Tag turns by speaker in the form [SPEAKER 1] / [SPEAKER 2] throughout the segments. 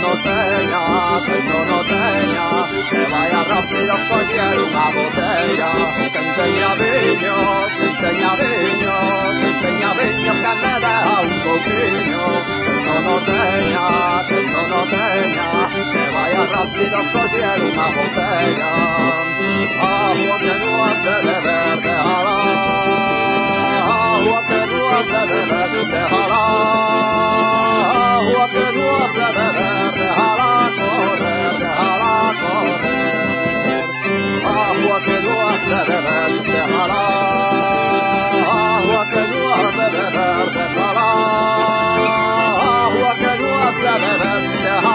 [SPEAKER 1] no teña, notella, no teña Que vaya rápido coller unha botella. Quen teña viño, quen teña viño Quen teña viño que me dea un pouquinho Feito notella, no teña Que vaya rápido coller unha botella. Agua que no hace de verde hará Agua que no hace de verde hará Agua que no hace beber. وكلوا بلنا السحرا وكلوا بلنا السحرا وكلوا بلنا السحرا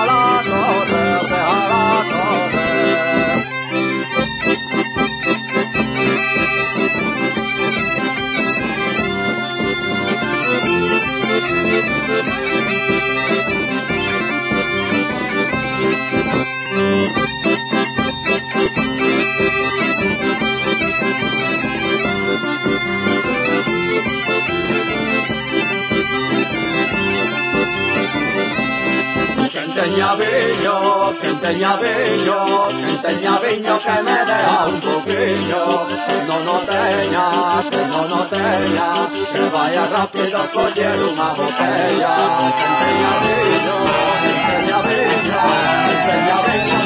[SPEAKER 1] Canta il llavello, canta il llavello que me dea un poquillo. Que non no teña, que non no teña, que vaya rápido a coger una botella. quen teña llavello, quen teña llavello, quen teña llavello.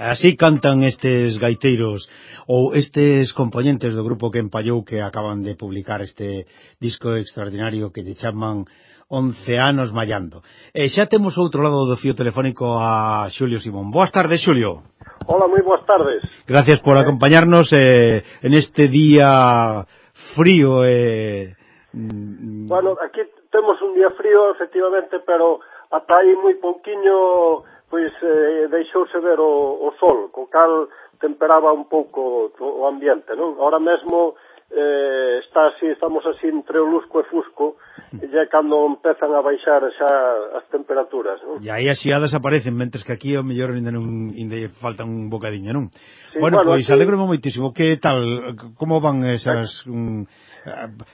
[SPEAKER 2] Así cantan estes gaiteiros ou estes componentes do grupo que empallou que acaban de publicar este disco extraordinario que lle chaman 11 anos mallando. E xa temos outro lado do fío telefónico a Xulio Simón. Boas tardes, Xulio.
[SPEAKER 3] Hola, moi boas tardes.
[SPEAKER 2] Gracias por eh. acompañarnos eh, en este día frío e eh, mm, mm.
[SPEAKER 3] Bueno, aquí temos un día frío, efectivamente, pero ata aí moi pouquiño pois eh, deixouse ver o, o sol, co cal temperaba un pouco o ambiente, non? Ahora mesmo eh, está así, estamos así entre o lusco e fusco e é cando empezan a baixar xa as temperaturas non?
[SPEAKER 2] e aí as xiadas aparecen mentres que aquí o mellor ainda, non, ainda falta un bocadiño non?
[SPEAKER 3] Sí,
[SPEAKER 2] bueno,
[SPEAKER 3] bueno,
[SPEAKER 2] pois
[SPEAKER 3] aquí...
[SPEAKER 2] alegro moitísimo. Que tal, como van esas um,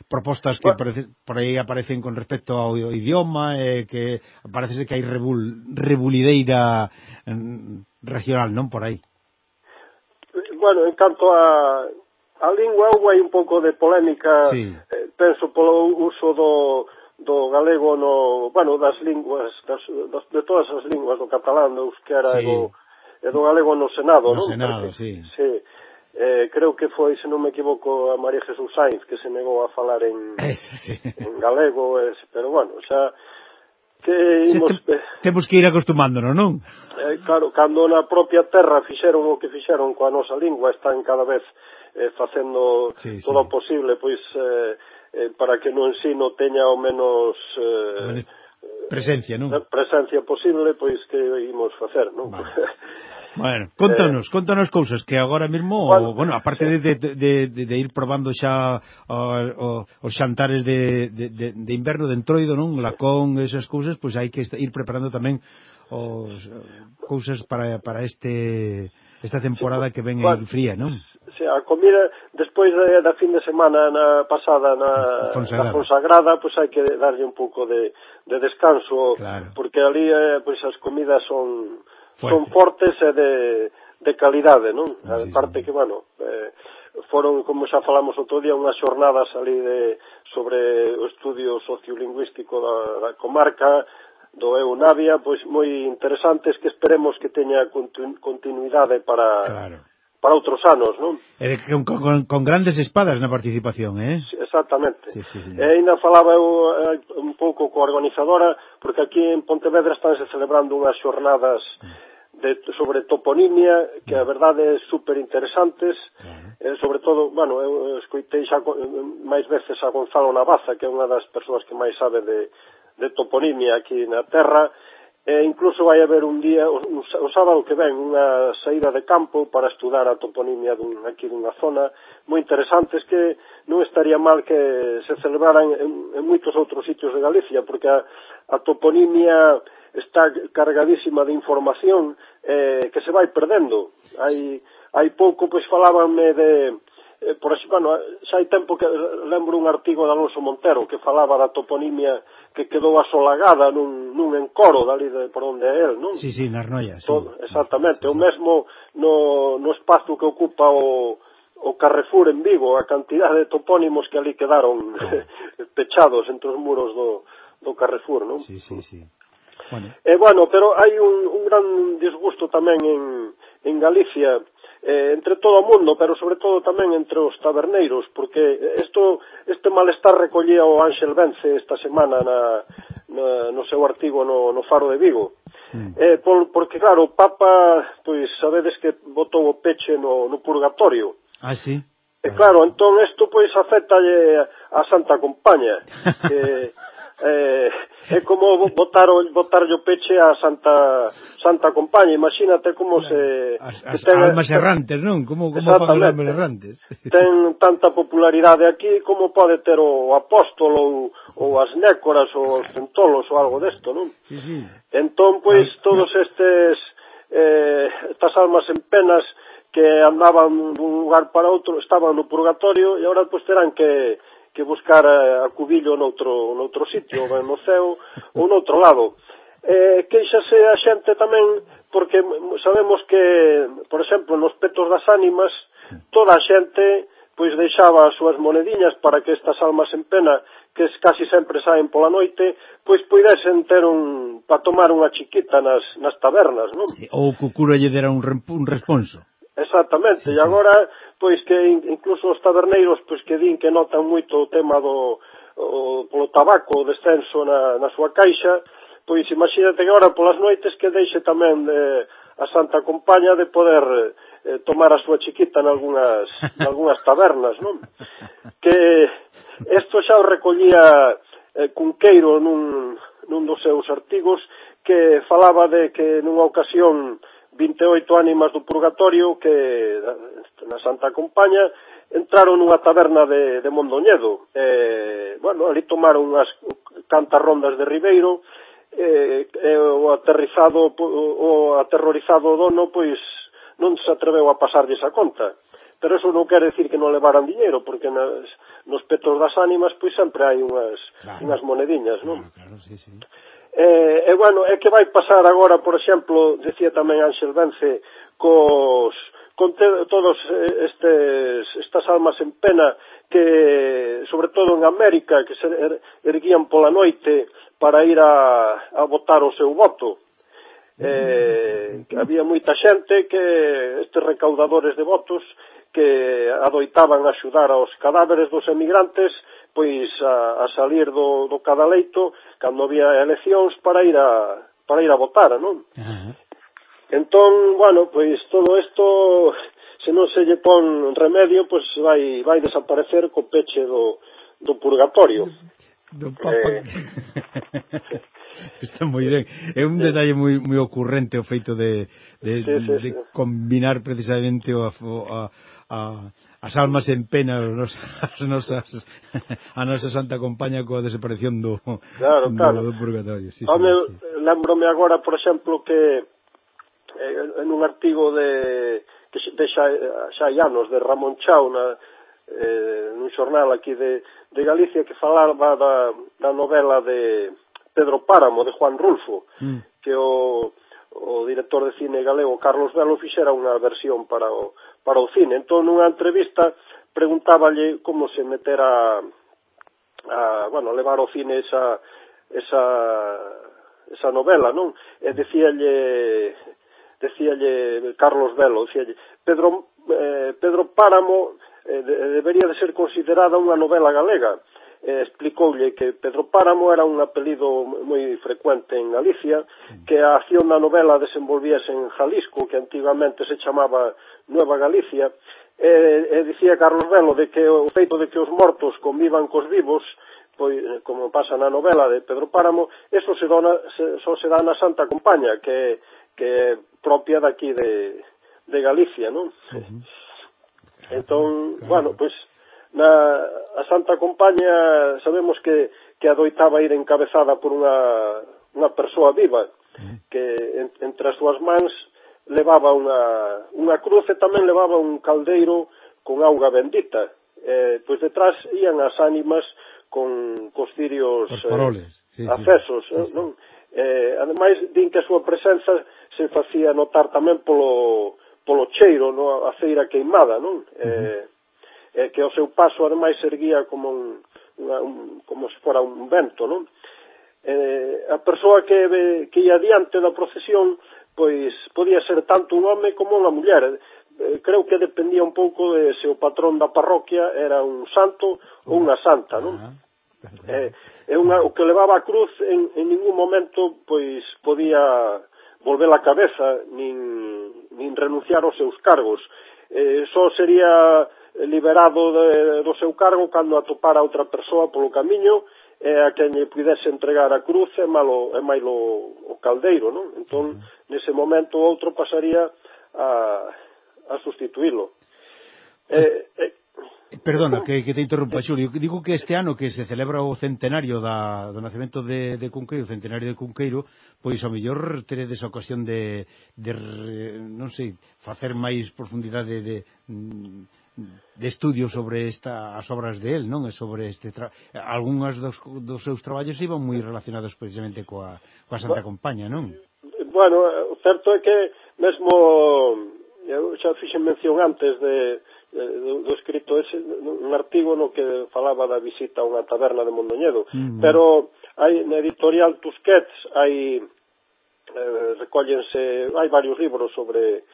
[SPEAKER 2] propostas que
[SPEAKER 3] bueno,
[SPEAKER 2] parece, por aí aparecen con respecto ao idioma e eh, que parece que hai rebul, rebulideira mm, regional non por aí?
[SPEAKER 3] Bueno, en canto a alín houve hai un pouco de polémica,
[SPEAKER 2] sí.
[SPEAKER 3] eh, penso polo uso do, do galego no, bueno, das linguas, das, das, de todas as linguas, do catalán, do euskera
[SPEAKER 2] sí.
[SPEAKER 3] e, do, e do galego no Senado,
[SPEAKER 2] no
[SPEAKER 3] non?
[SPEAKER 2] Senado,
[SPEAKER 3] Porque,
[SPEAKER 2] sí.
[SPEAKER 3] sí. Eh, creo que foi, se non me equivoco, a María Jesús Sainz que se negou a falar en,
[SPEAKER 2] Esa, sí.
[SPEAKER 3] en galego, es, pero bueno, xa que imos...
[SPEAKER 2] Te, temos que ir acostumándonos, non?
[SPEAKER 3] Eh, claro, cando na propia terra fixeron o que fixeron coa nosa lingua, están cada vez eh, facendo
[SPEAKER 2] sí, sí.
[SPEAKER 3] todo o posible pois eh, eh, para que no ensino teña o menos eh,
[SPEAKER 2] presencia, non?
[SPEAKER 3] Eh, presencia posible, pois que imos facer, non?
[SPEAKER 2] Vale. Bueno, contanos, eh, contanos cousas que agora mesmo,
[SPEAKER 3] bueno,
[SPEAKER 2] bueno aparte
[SPEAKER 3] sí.
[SPEAKER 2] de, de, de, de ir probando xa o, o, os xantares de, de, de, de inverno de entroido, non? Lacón, esas cousas, pois hai que ir preparando tamén os cousas para, para este esta temporada que ven aí fría, non?
[SPEAKER 3] a comida despois da, da fin de semana na pasada na
[SPEAKER 2] Fonsagrada,
[SPEAKER 3] na Fonsagrada pois hai que darlle un pouco de, de descanso
[SPEAKER 2] claro.
[SPEAKER 3] porque ali eh, pois as comidas son
[SPEAKER 2] Fuerte.
[SPEAKER 3] son fortes e de de calidade, non? A
[SPEAKER 2] sí,
[SPEAKER 3] parte
[SPEAKER 2] sí.
[SPEAKER 3] que, bueno, eh, foron, como xa falamos outro día, unhas xornadas ali de, sobre o estudio sociolingüístico da, da comarca, do EU Navia, pois moi interesantes que esperemos que teña continuidade para
[SPEAKER 2] claro
[SPEAKER 3] para outros anos, non?
[SPEAKER 2] E con, con, con grandes espadas na participación, eh?
[SPEAKER 3] Sí, exactamente.
[SPEAKER 2] Sí, sí, sí.
[SPEAKER 3] E ainda falaba eu eh, un pouco coa organizadora, porque aquí en Pontevedra estánse celebrando unhas xornadas de, sobre toponimia que a verdade é super interesantes eh, sobre todo, bueno, eu escoitei xa máis veces a Gonzalo Navaza que é unha das persoas que máis sabe de, de toponimia aquí na Terra E incluso vai haber un día, o sábado que ven, unha saída de campo para estudar a toponimia dun, aquí dunha zona moi interesante. Es que non estaría mal que se celebraran en, en moitos outros sitios de Galicia, porque a, a toponimia está cargadísima de información eh, que se vai perdendo. Hai, hai pouco, pois, falábanme de eh, por exemplo, bueno, xa hai tempo que lembro un artigo de Alonso Montero que falaba da toponimia que quedou asolagada nun, nun encoro dali de, por onde é el, non?
[SPEAKER 2] Sí, sí, nas noias. Sí.
[SPEAKER 3] Todo, exactamente,
[SPEAKER 2] sí, sí.
[SPEAKER 3] o mesmo no, no espazo que ocupa o, o Carrefour en Vigo, a cantidad de topónimos que ali quedaron pechados entre os muros do, do Carrefour, non?
[SPEAKER 2] Sí, sí, sí. Bueno.
[SPEAKER 3] Eh, bueno, pero hai un, un gran disgusto tamén en, en Galicia eh, entre todo o mundo, pero sobre todo tamén entre os taberneiros, porque isto, este malestar recollía o Ángel Vence esta semana na, na, no seu artigo no, no Faro de Vigo.
[SPEAKER 2] Mm.
[SPEAKER 3] Eh, por, porque claro, o Papa, pois sabedes que botou o peche no, no purgatorio.
[SPEAKER 2] Ah, sí?
[SPEAKER 3] E claro, entón isto pois afecta a Santa Compaña, que eh, é como botar o, botar o peche a Santa Santa Compaña, imagínate como se...
[SPEAKER 2] As, as
[SPEAKER 3] ten,
[SPEAKER 2] almas errantes, non? Como, como fan almas errantes?
[SPEAKER 3] Ten tanta popularidade aquí como pode ter o apóstolo ou, ou as nécoras ou os centolos ou algo desto, non?
[SPEAKER 2] Sí, sí.
[SPEAKER 3] Entón, pois,
[SPEAKER 2] ah,
[SPEAKER 3] todos estes eh, estas almas en penas que andaban dun lugar para outro, estaban no purgatorio e agora pois terán que que buscar a, a cubillo noutro, noutro sitio, ou no ceo, ou noutro lado. Eh, queixase a xente tamén porque sabemos que, por exemplo, nos petos das ánimas, toda a xente pois deixaba as súas monediñas para que estas almas en pena que casi sempre saen pola noite, pois poidesen ter un para tomar unha chiquita nas, nas tabernas, non?
[SPEAKER 2] Sí, ou que o cura lle dera un, un responso.
[SPEAKER 3] Exactamente,
[SPEAKER 2] sí, sí.
[SPEAKER 3] e agora pois que incluso os taberneiros pois que din que notan moito o tema do o, polo tabaco, o descenso na, na súa caixa, pois imagínate que agora polas noites que deixe tamén de, a Santa Compaña de poder eh, tomar a súa chiquita en algunhas, en algunhas tabernas, non? Que isto xa o recollía eh, Cunqueiro nun, nun dos seus artigos que falaba de que nunha ocasión 28 ánimas do purgatorio que na Santa Compaña entraron nunha taberna de, de Mondoñedo. Eh, bueno, ali tomaron unhas cantas rondas de Ribeiro eh, eh, o aterrizado o aterrorizado dono pois non se atreveu a pasarlles a conta pero eso non quer decir que non levaran diñeiro porque nas, nos petos das ánimas pois sempre hai unhas,
[SPEAKER 2] claro.
[SPEAKER 3] unhas monediñas non?
[SPEAKER 2] Claro, claro, sí, sí.
[SPEAKER 3] E, e bueno, é que vai pasar agora, por exemplo, decía tamén Ángel Vence, cos, con te, todos eh, estes, estas almas en pena que, sobre todo en América, que se er, erguían pola noite para ir a, a votar o seu voto. Eh, que había moita xente que estes recaudadores de votos que adoitaban axudar aos cadáveres dos emigrantes pois a, a salir do, do cadaleito cando había eleccións para ir a para ir a votar, non? Uh -huh. Entón, bueno, pois todo isto se non se lle pon remedio, pois vai vai desaparecer co peche do do purgatorio.
[SPEAKER 2] Do papa. Eh... Está moi ben. É un detalle moi moi ocurrente o feito de de, sí, sí, de sí. combinar precisamente o, o a, a, as almas en pena as nosas, as nosas a nosa Santa Compaña coa desaparición do,
[SPEAKER 3] claro, claro.
[SPEAKER 2] do purgatorio sí,
[SPEAKER 3] Home, sí. lembrome agora por exemplo que eh, en un artigo de, de xa, xa hai anos de Ramón Chao na, eh, nun xornal aquí de, de Galicia que falaba da, da novela de Pedro Páramo de Juan Rulfo mm. que o o director de cine galego Carlos Velo fixera unha versión para o, para o cine. Entón, nunha entrevista, preguntáballe como se metera a, bueno, levar ao cine esa, esa, esa novela, non? E dicíalle, dicíalle Carlos Velo, decíalle, Pedro, eh, Pedro Páramo eh, de, debería de ser considerada unha novela galega, eh, explicoulle que Pedro Páramo era un apelido moi frecuente en Galicia, que a acción da novela desenvolvíase en Jalisco, que antigamente se chamaba Nueva Galicia, e, e dicía Carlos Velo de que o feito de que os mortos convivan cos vivos pois, eh, como pasa na novela de Pedro Páramo, eso se dona, se, só se dá na Santa Compaña, que, que é propia daqui de, de Galicia, non? Uh -huh. Entón, claro. bueno, pois, na a Santa Compaña sabemos que, que adoitaba ir encabezada por unha, unha persoa viva que en, entre as súas mans levaba unha, unha cruz e tamén levaba un caldeiro con auga bendita eh, pois detrás ían as ánimas con cos cirios
[SPEAKER 2] eh, faroles,
[SPEAKER 3] eh, sí, accesos sí, sí. non? Eh, ademais din que a súa presenza se facía notar tamén polo, polo cheiro, no? a ceira queimada non? Uh -huh. eh, eh, que ao seu paso ademais erguía como un, unha, un como se fora un vento, non? Eh, a persoa que, que ia diante da procesión pois podía ser tanto un home como unha muller. Eh, creo que dependía un pouco de se o patrón da parroquia era un santo ou unha santa, non? Ah, uh -huh. Eh, é unha, o que levaba a cruz en, en ningún momento pois podía volver a cabeza nin, nin renunciar aos seus cargos. Eh, só sería liberado de, do seu cargo cando atopara outra persoa polo camiño e a quen lle pudese entregar a cruz e, malo, e mailo o caldeiro, non? Entón, nese momento, outro pasaría a, a sustituílo.
[SPEAKER 2] Eh, eh, Perdona que, que te interrumpa, eh. Xulio. Digo que este ano que se celebra o centenario da, do nacemento de, de Cunqueiro, o centenario de Cunqueiro, pois ao mellor teredes a ocasión de, de non sei, facer máis profundidade de, de de estudio sobre esta, as obras de él, non? E sobre este tra... algunhas dos, dos seus traballos iban moi relacionados precisamente coa, coa Santa Compaña, non?
[SPEAKER 3] Bueno, o certo é que mesmo eu xa fixen mención antes de, de, do escrito ese un artigo no que falaba da visita a unha taberna de Mondoñedo, mm. pero hai na editorial Tusquets hai eh, recollense hai varios libros sobre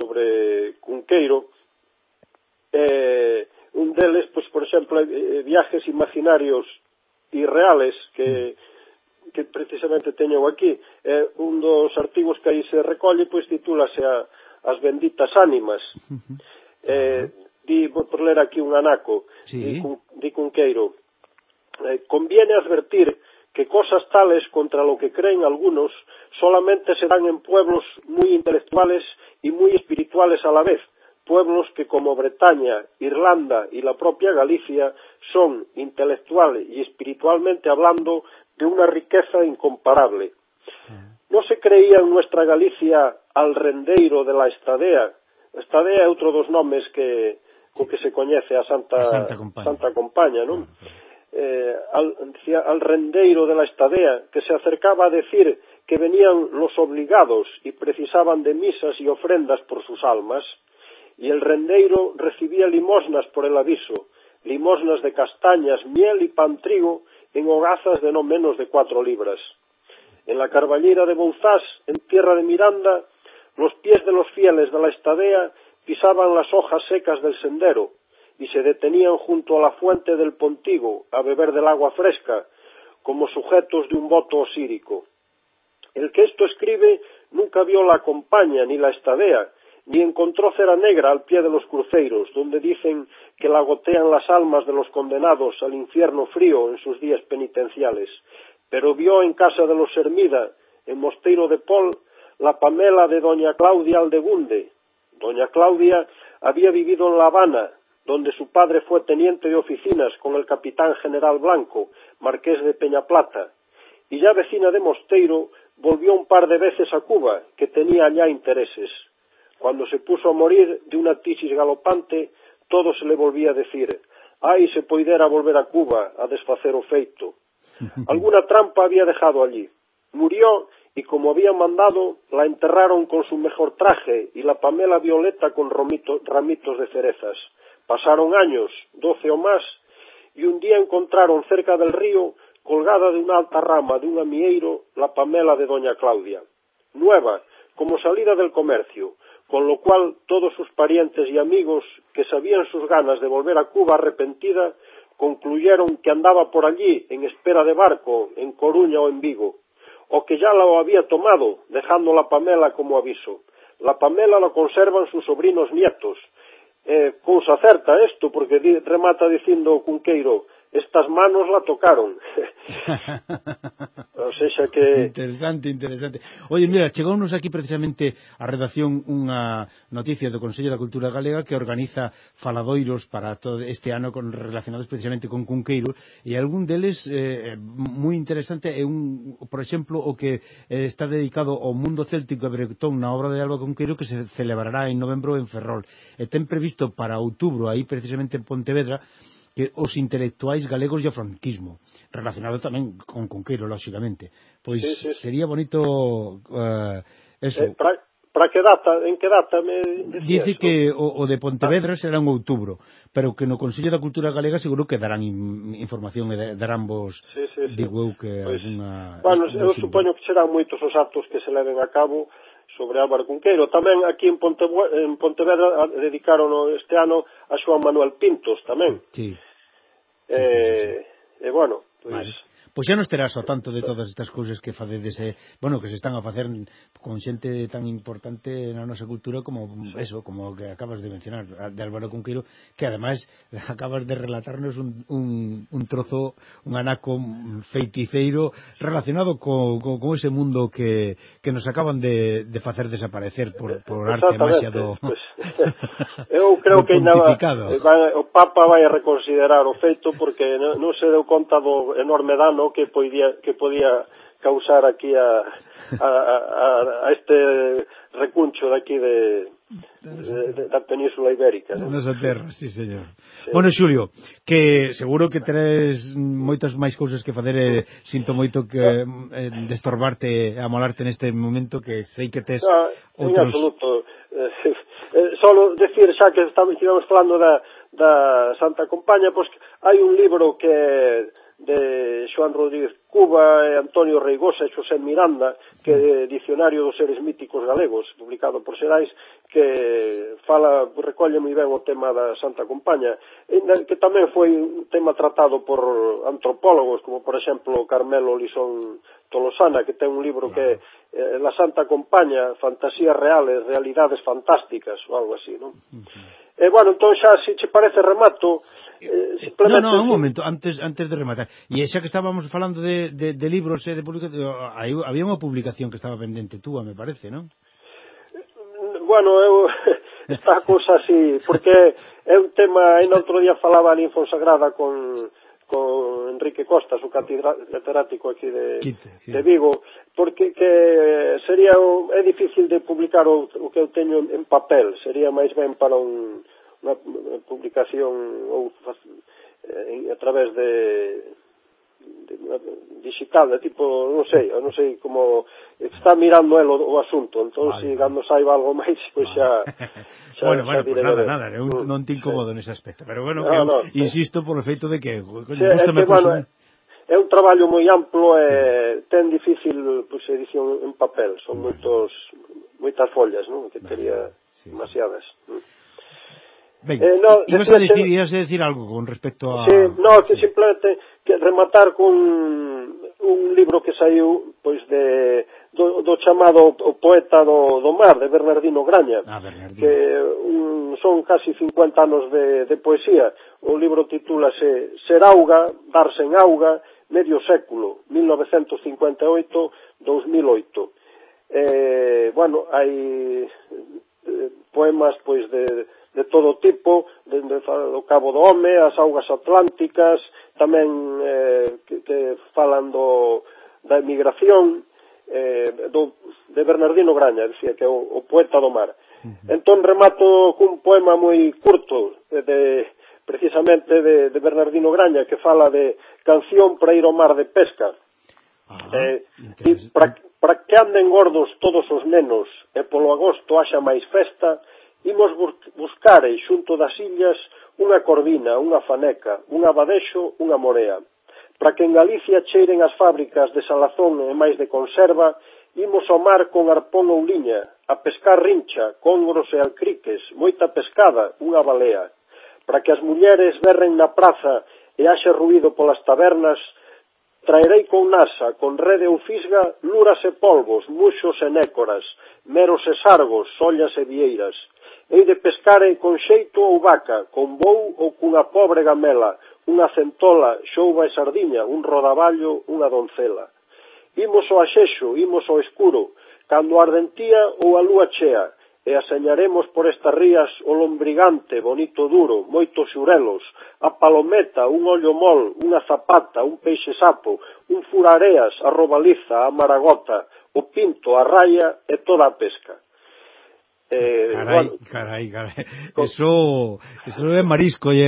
[SPEAKER 3] sobre Cunqueiro eh, un deles, pois, por exemplo, eh, eh viajes imaginarios e que, que precisamente teño aquí. Eh, un dos artigos que aí se recolle, pois, titúlase a, As benditas ánimas. Eh, di, vou por ler aquí un anaco, sí. di, cun, di Cunqueiro. Eh, conviene advertir que cosas tales contra lo que creen algunos solamente se dan en pueblos muy intelectuales y muy espirituales a la vez, pueblos que como Bretaña, Irlanda y la propia Galicia son intelectual y espiritualmente hablando de una riqueza incomparable. No se creía en nuestra Galicia al rendeiro de la Estadea. Estadea é outro dos nomes que co que se coñece a Santa a Santa Compaña, Santa Compaña non? Ah, eh, al, al rendeiro de la Estadea que se acercaba a decir que venían los obligados y precisaban de misas y ofrendas por sus almas. Uh y el rendeiro recibía limosnas por el aviso, limosnas de castañas, miel y pan trigo en hogazas de no menos de cuatro libras. En la Carballera de Bouzás, en tierra de Miranda, Los pies de los fieles de la estadea pisaban las hojas secas del sendero y se detenían junto a la fuente del Pontigo a beber del agua fresca, como sujetos de un voto osírico. El que esto escribe nunca vio la compaña ni la estadea, ni encontró cera negra al pie de los cruceiros, donde dicen que la gotean las almas de los condenados al infierno frío en sus días penitenciales, pero vio en casa de los Hermida, en Mosteiro de Pol, la Pamela de doña Claudia Aldegunde. Doña Claudia había vivido en La Habana, donde su padre fue teniente de oficinas con el capitán general Blanco, marqués de Peñaplata, y ya vecina de Mosteiro, volvió un par de veces a Cuba, que tenía allá intereses. Cuando se puso a morir de una tisis galopante, todo se le volvía a decir, ai, se poidera volver a Cuba a desfacer o feito. Alguna trampa había dejado allí. Murió y como había mandado, la enterraron con su mejor traje y la pamela violeta con romito, ramitos de cerezas. Pasaron años, doce o más, y un día encontraron cerca del río, colgada de una alta rama de un amieiro, la pamela de doña Claudia. Nueva, como salida del comercio, con lo cual todos sus parientes y amigos que sabían sus ganas de volver a Cuba arrepentida concluyeron que andaba por allí en espera de barco en Coruña o en Vigo, o que ya lo había tomado, dejando la Pamela como aviso. La Pamela la conservan sus sobrinos nietos. Eh, cousa certa isto, porque di, remata dicindo o Cunqueiro, estas manos la tocaron. o sea que...
[SPEAKER 2] Interesante, interesante. Oye, mira, chegounos aquí precisamente a redacción unha noticia do Consello da Cultura Galega que organiza faladoiros para todo este ano con, relacionados precisamente con Cunqueiro e algún deles eh, moi interesante é un, por exemplo, o que eh, está dedicado ao mundo céltico e bretón na obra de Alba Cunqueiro que se celebrará en novembro en Ferrol. E ten previsto para outubro aí precisamente en Pontevedra que os intelectuais galegos e o franquismo relacionado tamén con Conqueiro, lóxicamente pois sí, sí, sí. sería bonito uh, eso
[SPEAKER 3] eh, pra... Para que data, en que data me
[SPEAKER 2] Dice que o, o de Pontevedra será en outubro, pero que no Consello da Cultura Galega seguro que darán in, información e darán vos,
[SPEAKER 3] sí, sí, sí.
[SPEAKER 2] digo eu que
[SPEAKER 3] pois,
[SPEAKER 2] alguna...
[SPEAKER 3] Bueno, eu supoño que serán moitos os actos que se leven a cabo, sobre Álvaro Cunqueiro. Tamén aquí en, Ponte, en Pontevedra dedicaron este ano a Xoan Manuel Pintos tamén.
[SPEAKER 2] Sí.
[SPEAKER 3] Eh, sí, sí, sí. E bueno, pois...
[SPEAKER 2] Pues, vale. Pois xa non estarás o tanto de todas estas cousas que facedes, eh, bueno, que se están a facer con xente tan importante na nosa cultura como eso, como que acabas de mencionar, de Álvaro Cunqueiro, que ademais acabas de relatarnos un, un, un trozo, un anaco feiticeiro relacionado co, co, con ese mundo que, que nos acaban de, de facer desaparecer por, por arte demasiado...
[SPEAKER 3] Pues, eu creo que ainda o Papa vai a reconsiderar o feito porque non, non se deu conta do enorme dano calor que podía, que podía causar aquí a, a, a, a este recuncho de aquí de, de, de, da Península Ibérica.
[SPEAKER 2] Da ¿no? nosa terra, sí, señor. Sí. Bueno, Xulio, que seguro que tenes moitas máis cousas que facer e sinto moito que ah. eh, destorbarte, amolarte neste momento que sei que tes ah,
[SPEAKER 3] no, outros... En absoluto. Eh, eh, solo decir xa que estamos, estamos falando da, da Santa Compaña, pois pues, hai un libro que de Xoán Rodríguez Cuba e Antonio Reigosa e Xosé Miranda que é Diccionario dos Seres Míticos Galegos publicado por Xerais que fala, recolle moi ben o tema da Santa Compaña que tamén foi un tema tratado por antropólogos como por exemplo Carmelo Lisón Tolosana que ten un libro que é eh, La Santa Compaña Fantasías Reales, Realidades Fantásticas ou algo así non? Uh -huh. E, bueno, entón xa, se che parece, remato.
[SPEAKER 2] Eh, eh, eh, simplemente... No, no, un momento, antes, antes de rematar. E xa que estábamos falando de, de, de libros e eh, de publicación, aí, había unha publicación que estaba pendente túa, me parece, non?
[SPEAKER 3] Mm, bueno, eu... Esta cousa así, porque é un tema... En outro día falaba ali en Fonsagrada con con Enrique Costa, o catedrático aquí de, Quite, sí. de Vigo, porque que sería é difícil de publicar o, o que eu teño en papel, sería máis ben para un unha publicación ou eh, a través de, de digital, de tipo, non sei, non sei como está mirando el o, o asunto, entón vale. se cando saiba algo máis, pois vale. xa,
[SPEAKER 2] xa Bueno, xa bueno, pues nada, nada, eu uh, non te incomodo sí. nese aspecto, pero bueno, que no, no, por o feito de que, coño, sí,
[SPEAKER 3] é, que, bueno, un... É un traballo moi amplo e sí. ten difícil pois, pues, edición en papel, son bueno. moitos moitas follas, non? Que tería sí, demasiadas. Sí.
[SPEAKER 2] Ben, eh, no, ibas a decir, ibas a decir algo con respecto a...
[SPEAKER 3] Sí, no, que simplemente que rematar con un libro que saiu pois de do, do chamado o poeta do, do mar de Bernardino Graña
[SPEAKER 2] ah, Bernardino.
[SPEAKER 3] que un, son casi 50 anos de, de poesía o libro titúlase Ser auga, darse en auga medio século 1958-2008 eh, bueno, hai eh, poemas pois de de todo tipo, dende o Cabo do Home, as augas atlánticas, tamén eh, que, que falan do, da emigración, eh, do, de Bernardino Graña, decía que é o, o poeta do mar. Uh -huh. Entón remato cun poema moi curto de, de precisamente de, de Bernardino Graña que fala de canción para ir ao mar de pesca.
[SPEAKER 2] Ah,
[SPEAKER 3] eh, para, para que anden gordos todos os nenos e polo agosto haxa máis festa, Imos buscar en xunto das illas unha corvina, unha faneca, un abadexo, unha morea. Para que en Galicia cheiren as fábricas de salazón e máis de conserva, imos ao mar con arpón ou liña, a pescar rincha, congros e alcriques, moita pescada, unha balea. Para que as mulleres berren na praza e haxe ruído polas tabernas, Traerei con nasa, con rede ou fisga, luras e polvos, muxos e nécoras, meros e sargos, sollas e vieiras. Hei de pescaren con xeito ou vaca, con bou ou cunha pobre gamela, unha centola, xouba e sardiña, un rodaballo, unha doncela. Imos ao axexo, imos ao escuro, cando ardentía ou a lúa chea, e aseñaremos por estas rías o lombrigante, bonito duro, moitos xurelos, a palometa, un ollo mol, unha zapata, un peixe sapo, un furareas, a robaliza, a maragota, o pinto, a raya e toda a pesca.
[SPEAKER 2] Eh, carai, bueno, carai, carai, Eso, eso é marisco e,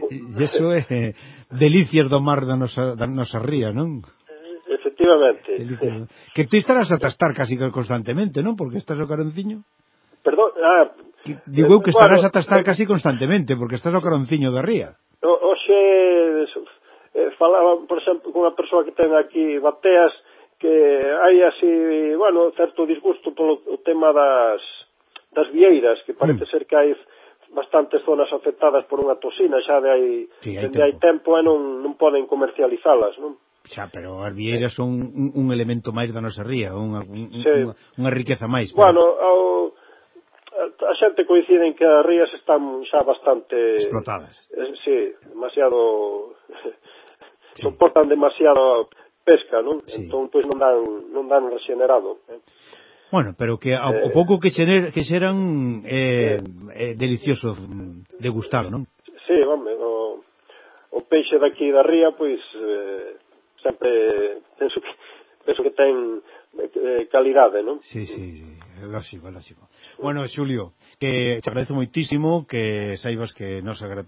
[SPEAKER 2] e eso é delicias do mar da nosa, da nosa ría, non?
[SPEAKER 3] Efectivamente.
[SPEAKER 2] Delicias. Que tú estarás a tastar casi constantemente, non? Porque estás o caronciño.
[SPEAKER 3] Perdón, ah,
[SPEAKER 2] Digo eu que estarás bueno, a tastar eh, casi constantemente, porque estás o caronciño da ría.
[SPEAKER 3] Oxe, eh, falaba, por exemplo, con unha persoa que ten aquí bateas, que hai así, bueno, certo disgusto polo tema das das vieiras, que parece mm. ser que hai bastantes zonas afectadas por unha toxina xa de hai,
[SPEAKER 2] sí, hai
[SPEAKER 3] tempo. hai tempo e non, non poden comercializalas, non?
[SPEAKER 2] Xa, pero as vieiras son un, un elemento máis da nosa ría, unha, un, sí. unha, unha riqueza máis.
[SPEAKER 3] Pero... Bueno, ao, a xente coincide en que as rías están xa bastante...
[SPEAKER 2] Explotadas.
[SPEAKER 3] Eh, sí, demasiado... Sí. soportan demasiado pesca, non? Sí. Entón, pois non dan, non dan regenerado. Eh?
[SPEAKER 2] Bueno, pero que ao, eh, o pouco que xener, que xeran eh, eh, eh delicioso de gustar, non?
[SPEAKER 3] Sí, home, o, o peixe daqui da ría, pois, eh, sempre penso que, penso que ten eh, calidade, non?
[SPEAKER 2] Sí, sí, sí. Lógico, lógico. Bueno, Xulio, que te agradezo moitísimo que saibas que nos agra...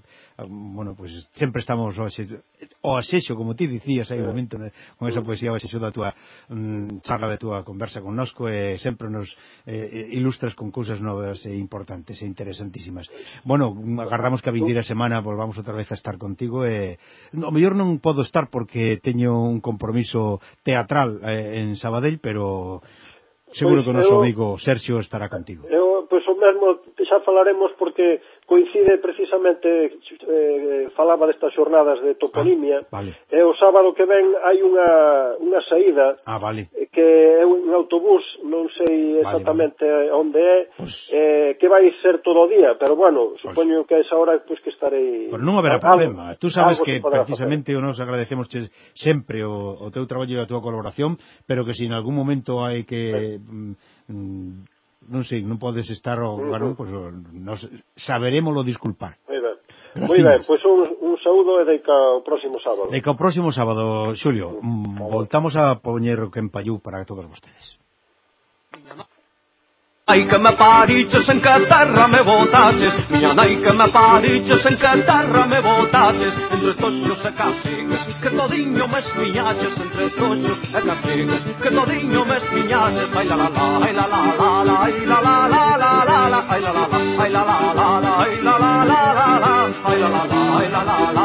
[SPEAKER 2] bueno, pues sempre estamos o asexo, o asexo como ti dicías aí eh. momento né? con esa poesía o asexo da tua mm, charla da tua conversa con nosco e sempre nos eh, eh, ilustras con cousas novas e importantes e interesantísimas. Bueno, agardamos que a vindeira semana volvamos outra vez a estar contigo e o mellor non podo estar porque teño un compromiso teatral eh, en Sabadell, pero Seguro pois que o noso pois eu, amigo Sergio estará contigo.
[SPEAKER 3] Eu, pois o mesmo, xa falaremos porque coincide precisamente eh, eh, falaba destas xornadas de toponimia
[SPEAKER 2] ah, vale.
[SPEAKER 3] e o sábado que ven hai unha, unha saída
[SPEAKER 2] ah, vale.
[SPEAKER 3] Eh, que é un autobús non sei exactamente vale, vale. onde é
[SPEAKER 2] pues...
[SPEAKER 3] eh, que vai ser todo o día pero bueno, pues... supoño que a esa hora pues, que estarei
[SPEAKER 2] pero non haberá ah, problema tú sabes que precisamente facer. nos agradecemos sempre o, o teu traballo e a túa colaboración pero que se si en algún momento hai que sí. mm, mm non sei, non podes estar ao varón, pois pues, nos saberemoslo disculpar.
[SPEAKER 3] Moi ben. Moi ben, pois pues un, un saúdo e deica o próximo sábado.
[SPEAKER 2] Deica o próximo sábado, Xulio. Mm, voltamos a poñer o que empallou para todos vostedes.
[SPEAKER 1] Ai que me pariches en que terra me botaches Miña nai que me pariches en que terra me botaches Entre toxos e casigues Que todiño me esmiñaches Entre toxos e casigues Que todiño me esmiñaches Ai la la la, ai la la la la la la la la la la Ai la la la, ai la la la la Ai la la la la la Ai la la la, ai la la la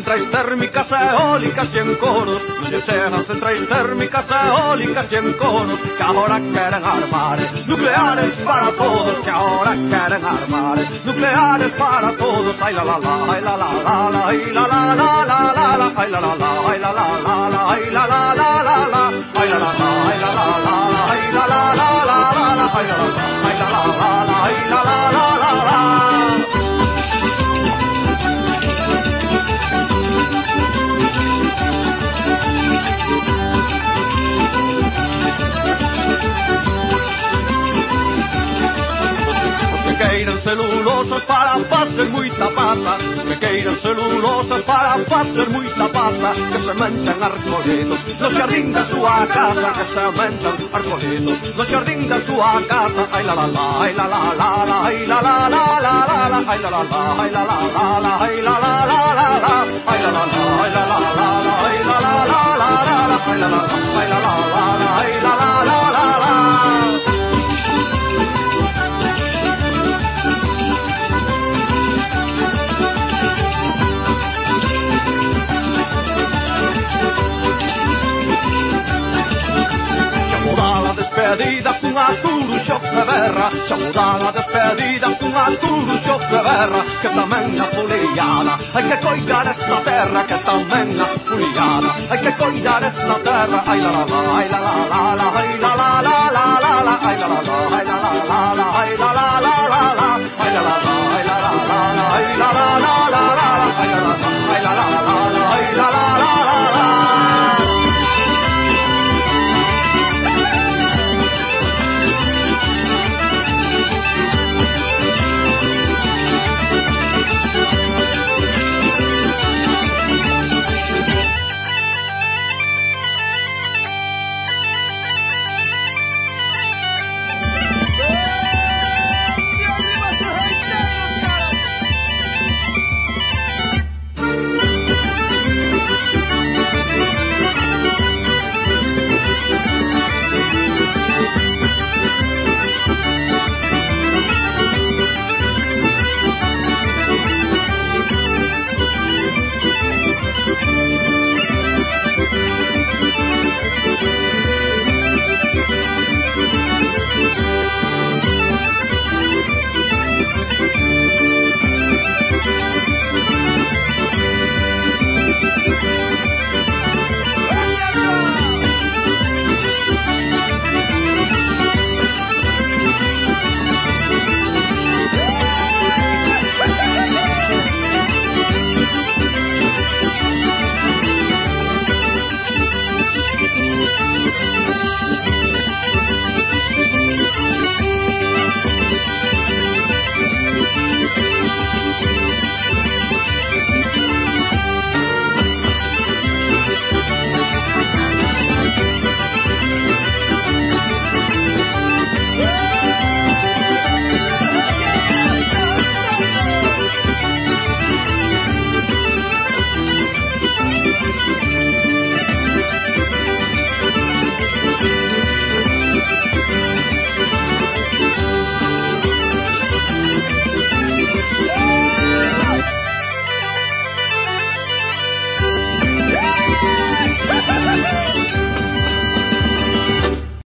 [SPEAKER 1] dejan térmicas eólicas y en conos, nos dejan térmicas eólicas y en conos, que ahora quieren armar nucleares para todos, que ahora quieren armar nucleares para todos, ay la la la, ay la la la, ay la la la la la, ay la la la. para facer moita pata Que queiran celulosa para facer moita pata Que se mentan arcoletos no xardín da súa casa Que sementan arcoletos no xardín da súa casa Ai la la la, ai la la la la, ai la la la la la la Ai la la la, ai la la la la, ai la la la la la Ai la la la, ai la la la la, ai la la la la la Ai la la la, ai la la unha turuxo de berra que tamén na fuleiada hai que coidar esta terra que tamén na fuleiada hai que coidar esta terra ai la la la ai la la la la ai la la la la la la ai la la la